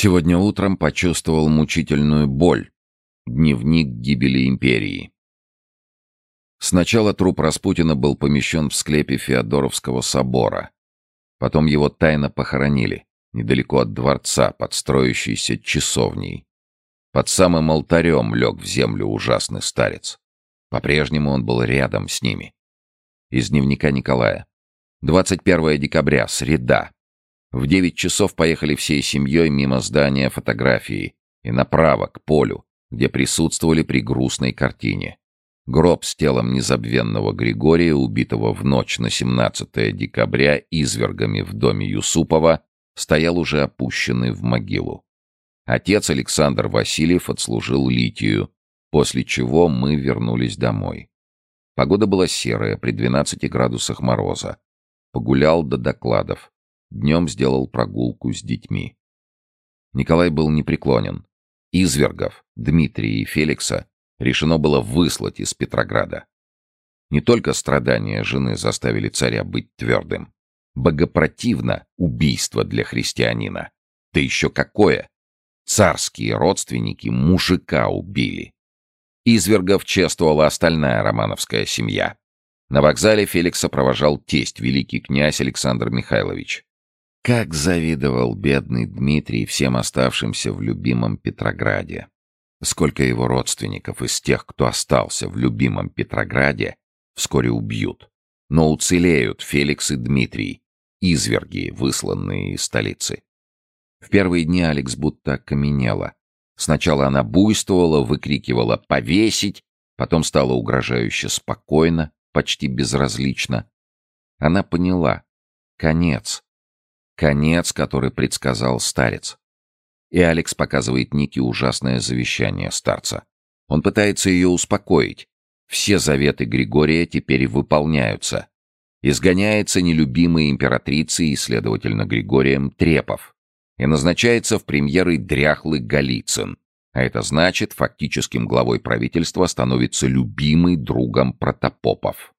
Сегодня утром почувствовал мучительную боль. Дневник гибели империи. Сначала труп Распутина был помещен в склепе Феодоровского собора. Потом его тайно похоронили, недалеко от дворца, под строящейся часовней. Под самым алтарем лег в землю ужасный старец. По-прежнему он был рядом с ними. Из дневника Николая. 21 декабря, среда. В девять часов поехали всей семьей мимо здания фотографии и направо, к полю, где присутствовали при грустной картине. Гроб с телом незабвенного Григория, убитого в ночь на 17 декабря извергами в доме Юсупова, стоял уже опущенный в могилу. Отец Александр Васильев отслужил литию, после чего мы вернулись домой. Погода была серая, при 12 градусах мороза. Погулял до докладов. Днем сделал прогулку с детьми. Николай был непреклонен. Извергов, Дмитрия и Феликса решено было выслать из Петрограда. Не только страдания жены заставили царя быть твердым. Богопротивно убийство для христианина. Да еще какое! Царские родственники мужика убили. Извергов чествовала остальная романовская семья. На вокзале Феликса провожал тесть, великий князь Александр Михайлович. Как завидовал бедный Дмитрий всем оставшимся в любимом Петрограде. Сколько его родственников из тех, кто остался в любимом Петрограде, вскоре убьют. Но уцелеют Феликс и Дмитрий, изверги, высланные из столицы. В первые дни Алекс будто окаменела. Сначала она буйствовала, выкрикивала «повесить», потом стала угрожающе спокойно, почти безразлично. Она поняла. Конец. Конец, который предсказал старец. И Алекс показывает Нике ужасное завещание старца. Он пытается ее успокоить. Все заветы Григория теперь выполняются. Изгоняется нелюбимый императрицей и, следовательно, Григорием Трепов. И назначается в премьеры дряхлый Голицын. А это значит, фактическим главой правительства становится любимый другом протопопов.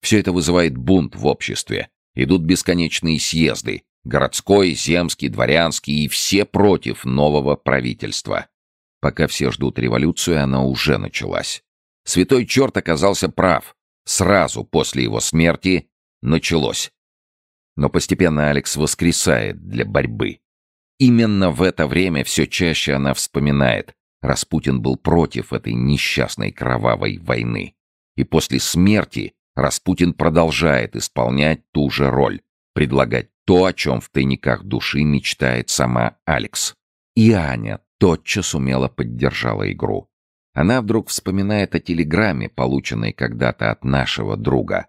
Все это вызывает бунт в обществе, Идут бесконечные съезды. Городской, земский, дворянский и все против нового правительства. Пока все ждут революцию, она уже началась. Святой черт оказался прав. Сразу после его смерти началось. Но постепенно Алекс воскресает для борьбы. Именно в это время все чаще она вспоминает. Распутин был против этой несчастной кровавой войны. И после смерти Распутин продолжает исполнять ту же роль, предлагать то, о чем в тайниках души мечтает сама Алекс. И Аня тотчас умело поддержала игру. Она вдруг вспоминает о телеграмме, полученной когда-то от нашего друга.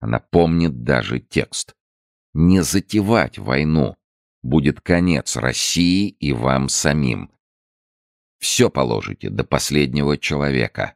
Она помнит даже текст. «Не затевать войну. Будет конец России и вам самим. Все положите до последнего человека.